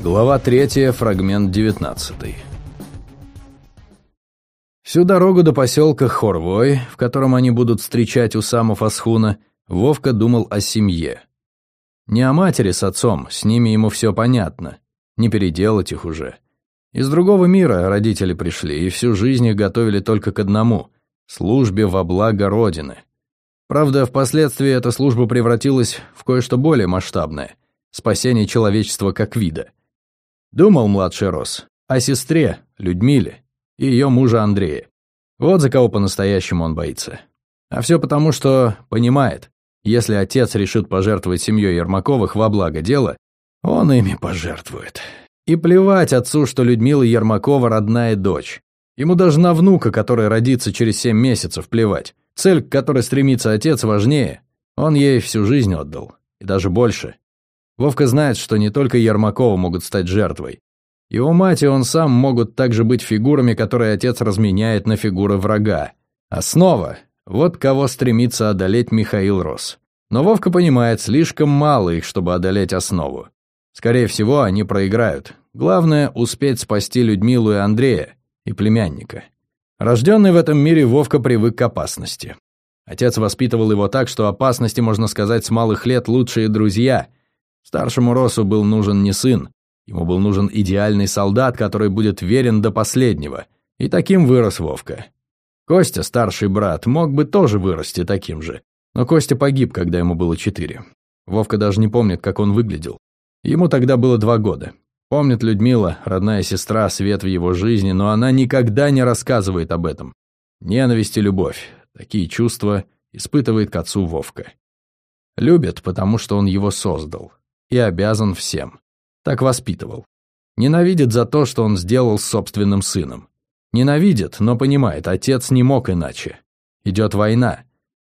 Глава 3, фрагмент 19. Всю дорогу до поселка Хорвой, в котором они будут встречать у самого Асхуна, Вовка думал о семье. Не о матери с отцом, с ними ему все понятно. Не переделать их уже. Из другого мира родители пришли, и всю жизнь их готовили только к одному — службе во благо Родины. Правда, впоследствии эта служба превратилась в кое-что более масштабное — спасение человечества как вида — Думал младший Рос о сестре, Людмиле, и ее мужа Андрея. Вот за кого по-настоящему он боится. А все потому, что понимает, если отец решит пожертвовать семьей Ермаковых во благо дела, он ими пожертвует. И плевать отцу, что Людмила Ермакова родная дочь. Ему даже на внука, который родится через семь месяцев, плевать. Цель, к которой стремится отец, важнее. Он ей всю жизнь отдал. И даже больше. Вовка знает, что не только Ермакова могут стать жертвой. Его мать и он сам могут также быть фигурами, которые отец разменяет на фигуры врага. Основа – вот кого стремится одолеть Михаил Рос. Но Вовка понимает, слишком мало их, чтобы одолеть основу. Скорее всего, они проиграют. Главное – успеть спасти Людмилу и Андрея, и племянника. Рожденный в этом мире Вовка привык к опасности. Отец воспитывал его так, что опасности, можно сказать, с малых лет лучшие друзья – Старшему Росу был нужен не сын, ему был нужен идеальный солдат, который будет верен до последнего. И таким вырос Вовка. Костя, старший брат, мог бы тоже вырасти таким же. Но Костя погиб, когда ему было четыре. Вовка даже не помнит, как он выглядел. Ему тогда было два года. Помнит Людмила, родная сестра, свет в его жизни, но она никогда не рассказывает об этом. Ненависть и любовь. Такие чувства испытывает к отцу Вовка. Любит, потому что он его создал и обязан всем. Так воспитывал. Ненавидит за то, что он сделал с собственным сыном. Ненавидит, но понимает, отец не мог иначе. Идет война.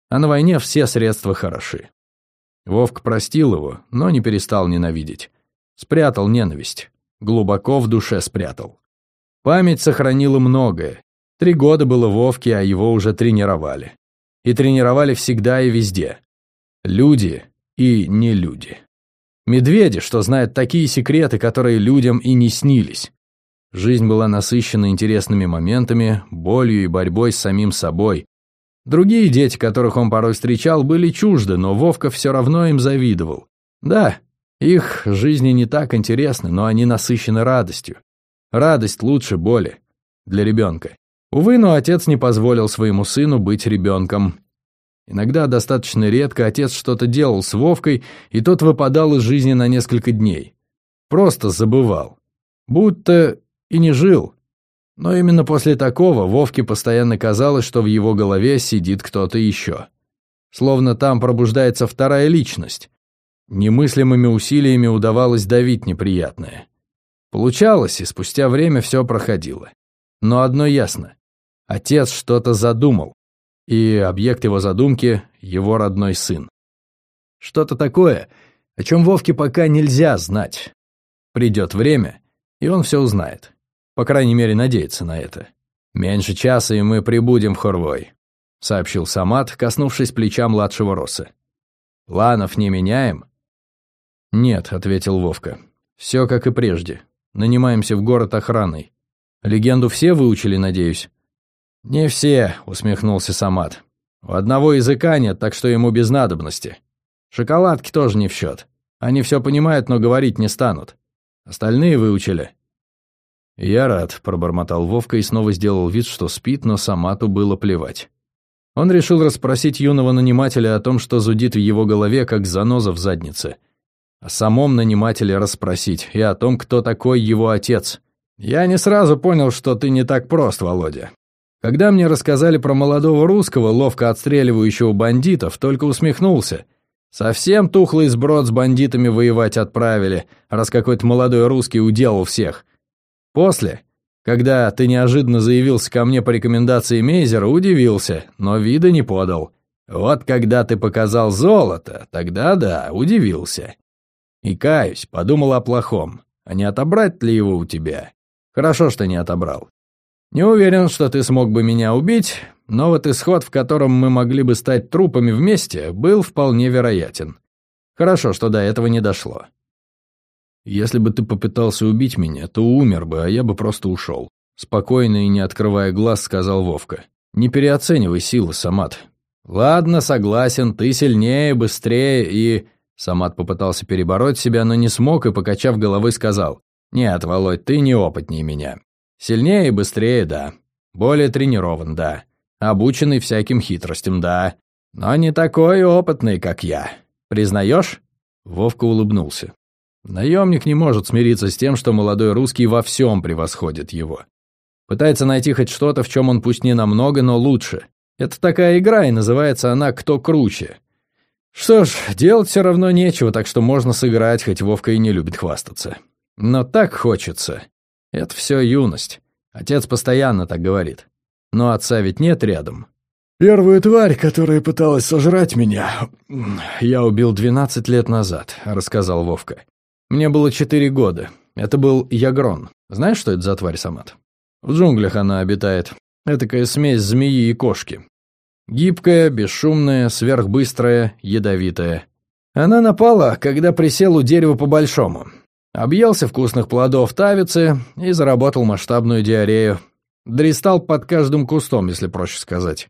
А на войне все средства хороши. Вовк простил его, но не перестал ненавидеть. Спрятал ненависть. Глубоко в душе спрятал. Память сохранила многое. Три года было Вовке, а его уже тренировали. И тренировали всегда и везде. Люди и не люди. Медведи, что знают такие секреты, которые людям и не снились. Жизнь была насыщена интересными моментами, болью и борьбой с самим собой. Другие дети, которых он порой встречал, были чужды, но Вовка все равно им завидовал. Да, их жизни не так интересны, но они насыщены радостью. Радость лучше боли. Для ребенка. Увы, но отец не позволил своему сыну быть ребенком. Иногда достаточно редко отец что-то делал с Вовкой, и тот выпадал из жизни на несколько дней. Просто забывал. Будто и не жил. Но именно после такого Вовке постоянно казалось, что в его голове сидит кто-то еще. Словно там пробуждается вторая личность. Немыслимыми усилиями удавалось давить неприятное. Получалось, и спустя время все проходило. Но одно ясно. Отец что-то задумал и объект его задумки — его родной сын. Что-то такое, о чем Вовке пока нельзя знать. Придет время, и он все узнает. По крайней мере, надеется на это. «Меньше часа, и мы прибудем в Хорвой», — сообщил Самат, коснувшись плеча младшего Роса. «Планов не меняем?» «Нет», — ответил Вовка. «Все как и прежде. Нанимаемся в город охраной. Легенду все выучили, надеюсь?» «Не все», — усмехнулся Самат. «У одного языка нет, так что ему без надобности. Шоколадки тоже не в счет. Они все понимают, но говорить не станут. Остальные выучили». «Я рад», — пробормотал Вовка и снова сделал вид, что спит, но Самату было плевать. Он решил расспросить юного нанимателя о том, что зудит в его голове, как заноза в заднице. О самом нанимателе расспросить и о том, кто такой его отец. «Я не сразу понял, что ты не так прост, Володя. Когда мне рассказали про молодого русского, ловко отстреливающего бандитов, только усмехнулся. Совсем тухлый сброд с бандитами воевать отправили, раз какой-то молодой русский уделал всех. После, когда ты неожиданно заявился ко мне по рекомендации Мейзера, удивился, но вида не подал. Вот когда ты показал золото, тогда да, удивился. И каюсь, подумал о плохом. А не отобрать ли его у тебя? Хорошо, что не отобрал. Не уверен, что ты смог бы меня убить, но вот исход, в котором мы могли бы стать трупами вместе, был вполне вероятен. Хорошо, что до этого не дошло. Если бы ты попытался убить меня, то умер бы, а я бы просто ушел. Спокойно и не открывая глаз, сказал Вовка. Не переоценивай силы, Самат. Ладно, согласен, ты сильнее, быстрее и... Самат попытался перебороть себя, но не смог и, покачав головой, сказал. «Нет, Володь, ты неопытнее меня. Сильнее и быстрее, да. Более тренирован, да. Обученный всяким хитростям, да. Но не такой опытный, как я. Признаешь?» Вовка улыбнулся. Наемник не может смириться с тем, что молодой русский во всем превосходит его. Пытается найти хоть что-то, в чем он пусть не намного, но лучше. Это такая игра, и называется она «Кто круче». Что ж, делать все равно нечего, так что можно сыграть, хоть Вовка и не любит хвастаться. Но так хочется. Это все юность. Отец постоянно так говорит. Но отца ведь нет рядом. «Первую тварь, которая пыталась сожрать меня, я убил 12 лет назад», — рассказал Вовка. «Мне было 4 года. Это был Ягрон. Знаешь, что это за тварь, Самат?» В джунглях она обитает. Этакая смесь змеи и кошки. Гибкая, бесшумная, сверхбыстрая, ядовитая. Она напала, когда присел у дерева по-большому. Объелся вкусных плодов тавицы и заработал масштабную диарею. Дристал под каждым кустом, если проще сказать.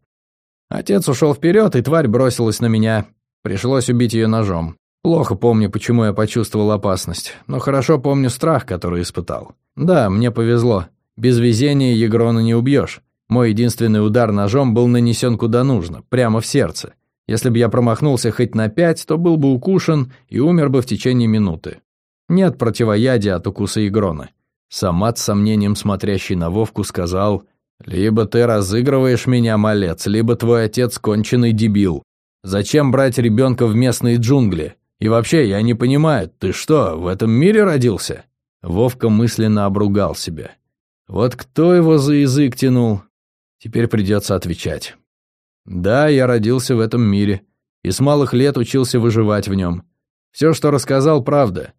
Отец ушел вперед, и тварь бросилась на меня. Пришлось убить ее ножом. Плохо помню, почему я почувствовал опасность, но хорошо помню страх, который испытал. Да, мне повезло. Без везения Егрона не убьешь. Мой единственный удар ножом был нанесен куда нужно, прямо в сердце. Если бы я промахнулся хоть на пять, то был бы укушен и умер бы в течение минуты. Нет противоядия от укуса Егрона. Самат с сомнением смотрящий на Вовку сказал, «Либо ты разыгрываешь меня, малец, либо твой отец конченый дебил. Зачем брать ребенка в местные джунгли? И вообще, я не понимаю, ты что, в этом мире родился?» Вовка мысленно обругал себя. Вот кто его за язык тянул? Теперь придется отвечать. Да, я родился в этом мире, и с малых лет учился выживать в нем. Все, что рассказал, правда.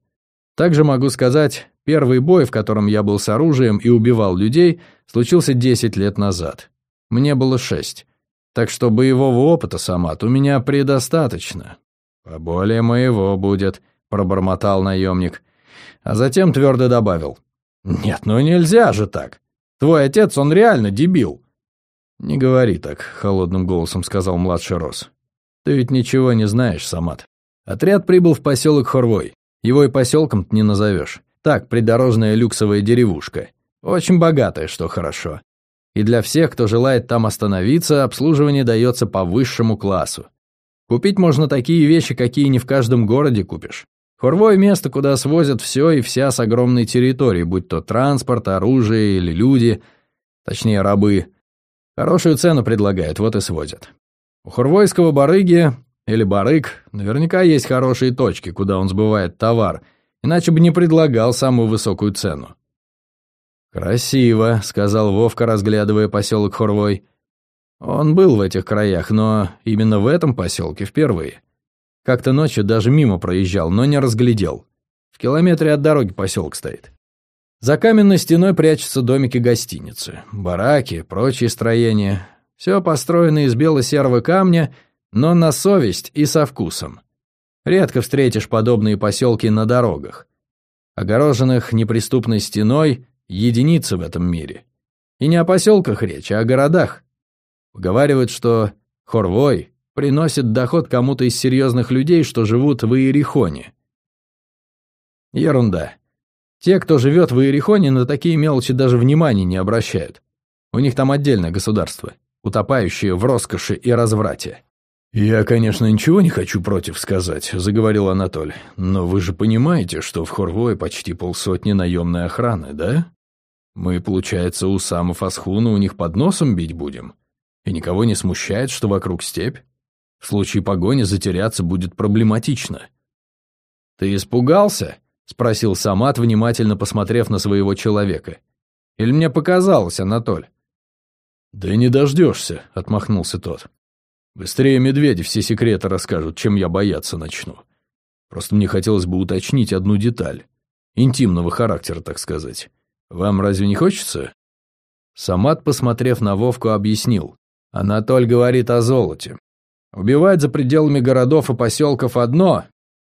Также могу сказать, первый бой, в котором я был с оружием и убивал людей, случился 10 лет назад. Мне было шесть. Так что боевого опыта, Самат, у меня предостаточно. Поболее моего будет, пробормотал наемник. А затем твердо добавил. «Нет, ну нельзя же так. Твой отец, он реально дебил». «Не говори так», — холодным голосом сказал младший Рос. «Ты ведь ничего не знаешь, Самат. Отряд прибыл в поселок Хорвой. Его и поселком не назовешь. Так, придорожная люксовая деревушка. Очень богатая, что хорошо. И для всех, кто желает там остановиться, обслуживание дается по высшему классу. Купить можно такие вещи, какие не в каждом городе купишь. Хорвой — место, куда свозят все и вся с огромной территории, будь то транспорт, оружие или люди, точнее, рабы. Хорошую цену предлагают, вот и свозят. У хорвойского барыги или барыг наверняка есть хорошие точки, куда он сбывает товар, иначе бы не предлагал самую высокую цену. «Красиво», — сказал Вовка, разглядывая поселок Хорвой. Он был в этих краях, но именно в этом поселке впервые. Как-то ночью даже мимо проезжал, но не разглядел. В километре от дороги поселок стоит. За каменной стеной прячутся домики гостиницы, бараки, прочие строения. Все построено из бело-серого камня, но на совесть и со вкусом. Редко встретишь подобные поселки на дорогах. Огороженных неприступной стеной единицы в этом мире. И не о поселках речь, а о городах. Поговаривают, что Хорвой приносит доход кому-то из серьезных людей, что живут в Иерихоне. Ерунда. Те, кто живет в Иерихоне, на такие мелочи даже внимания не обращают. У них там отдельное государство, утопающее в роскоши и разврате. «Я, конечно, ничего не хочу против сказать», — заговорил Анатоль. «Но вы же понимаете, что в Хорвое почти полсотни наемной охраны, да? Мы, получается, у самов Асхуна у них под носом бить будем? И никого не смущает, что вокруг степь? В случае погони затеряться будет проблематично. «Ты испугался?» — спросил Самат, внимательно посмотрев на своего человека. «Или мне показалось, Анатоль?» «Да не дождешься», — отмахнулся тот. «Быстрее медведи все секреты расскажут, чем я бояться начну. Просто мне хотелось бы уточнить одну деталь. Интимного характера, так сказать. Вам разве не хочется?» Самат, посмотрев на Вовку, объяснил. «Анатоль говорит о золоте. Убивать за пределами городов и поселков одно,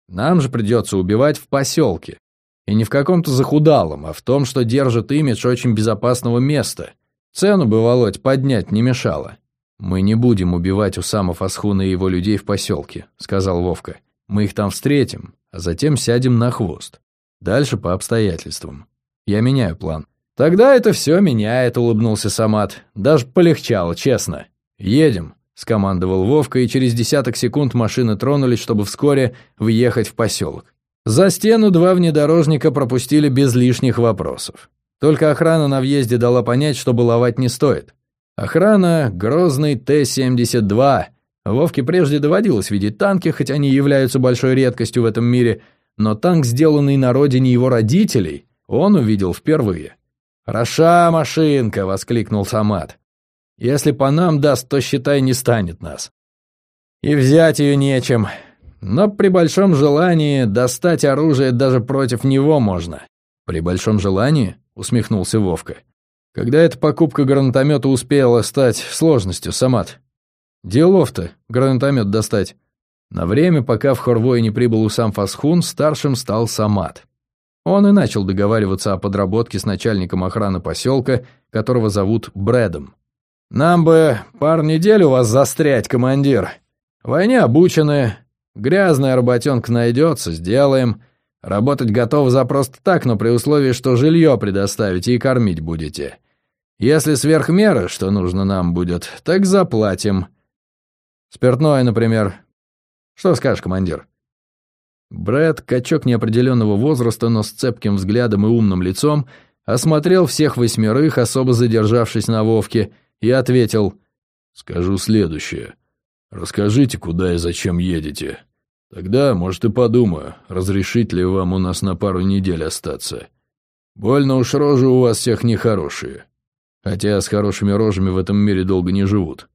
нам же придется убивать в поселке. И не в каком-то захудалом, а в том, что держит имидж очень безопасного места. Цену бы, Володь, поднять не мешало. «Мы не будем убивать Усама Фасхуна и его людей в поселке», — сказал Вовка. «Мы их там встретим, а затем сядем на хвост. Дальше по обстоятельствам. Я меняю план». «Тогда это все меняет», — улыбнулся Самат. «Даже полегчало, честно. Едем», — скомандовал Вовка, и через десяток секунд машины тронулись, чтобы вскоре въехать в поселок. За стену два внедорожника пропустили без лишних вопросов. Только охрана на въезде дала понять, что баловать не стоит. Охрана — грозный Т-72. Вовке прежде доводилось видеть танки, хоть они являются большой редкостью в этом мире, но танк, сделанный на родине его родителей, он увидел впервые. «Хороша машинка!» — воскликнул Самат. «Если по нам даст, то, считай, не станет нас. И взять ее нечем. Но при большом желании достать оружие даже против него можно». «При большом желании?» — усмехнулся Вовка. Когда эта покупка гранатомета успела стать сложностью, Самат? Делов-то гранатомет достать. На время, пока в Хорвое не прибыл Усам Фасхун, старшим стал Самат. Он и начал договариваться о подработке с начальником охраны поселка, которого зовут Брэдом. «Нам бы пару недель у вас застрять, командир. Войне обученные, грязная работенка найдется, сделаем. Работать готов за просто так, но при условии, что жилье предоставите и кормить будете. Если сверх меры, что нужно нам будет, так заплатим. Спиртное, например. Что скажешь, командир?» Брэд, качок неопределенного возраста, но с цепким взглядом и умным лицом, осмотрел всех восьмерых, особо задержавшись на Вовке, и ответил «Скажу следующее. Расскажите, куда и зачем едете. Тогда, может, и подумаю, разрешить ли вам у нас на пару недель остаться. Больно уж рожи у вас всех нехорошие хотя с хорошими рожами в этом мире долго не живут.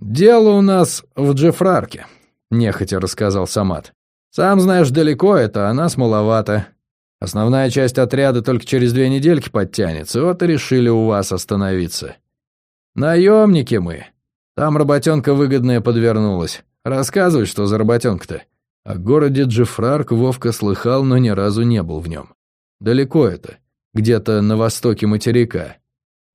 «Дело у нас в Джефрарке», — нехотя рассказал Самат. «Сам знаешь, далеко это, а нас маловато. Основная часть отряда только через две недельки подтянется, вот и решили у вас остановиться. Наемники мы. Там работенка выгодная подвернулась. Рассказывай, что за работенка-то». О городе Джефрарк Вовка слыхал, но ни разу не был в нем. Далеко это, где-то на востоке материка.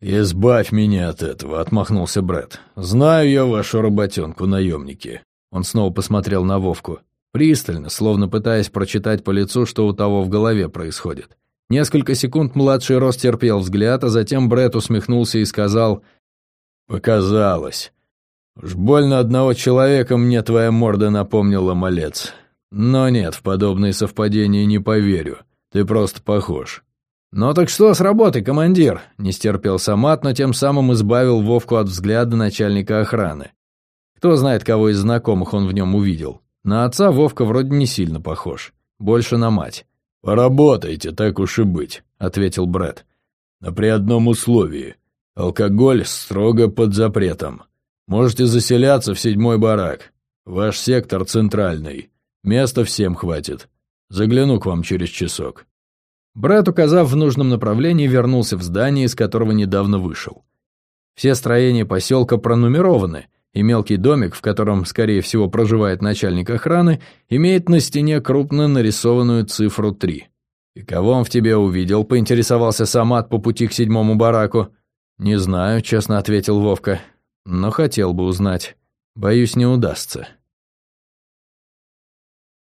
«Избавь меня от этого», — отмахнулся Брэд. «Знаю я вашу работенку, наемники». Он снова посмотрел на Вовку. Пристально, словно пытаясь прочитать по лицу, что у того в голове происходит. Несколько секунд младший Рос терпел взгляд, а затем Брэд усмехнулся и сказал «Показалось. Уж больно одного человека мне твоя морда напомнила, малец. Но нет, в подобные совпадения не поверю. Ты просто похож. «Ну так что с работой, командир?» — не стерпел Самат, но тем самым избавил Вовку от взгляда начальника охраны. Кто знает, кого из знакомых он в нем увидел. На отца Вовка вроде не сильно похож. Больше на мать. «Поработайте, так уж и быть», — ответил Брэд. «Но при одном условии. Алкоголь строго под запретом. Можете заселяться в седьмой барак. Ваш сектор центральный. Места всем хватит. Загляну к вам через часок». Брат, указав в нужном направлении, вернулся в здание, из которого недавно вышел. Все строения поселка пронумерованы, и мелкий домик, в котором, скорее всего, проживает начальник охраны, имеет на стене крупно нарисованную цифру 3. «И кого он в тебе увидел?» — поинтересовался Самат по пути к седьмому бараку. «Не знаю», — честно ответил Вовка. «Но хотел бы узнать. Боюсь, не удастся».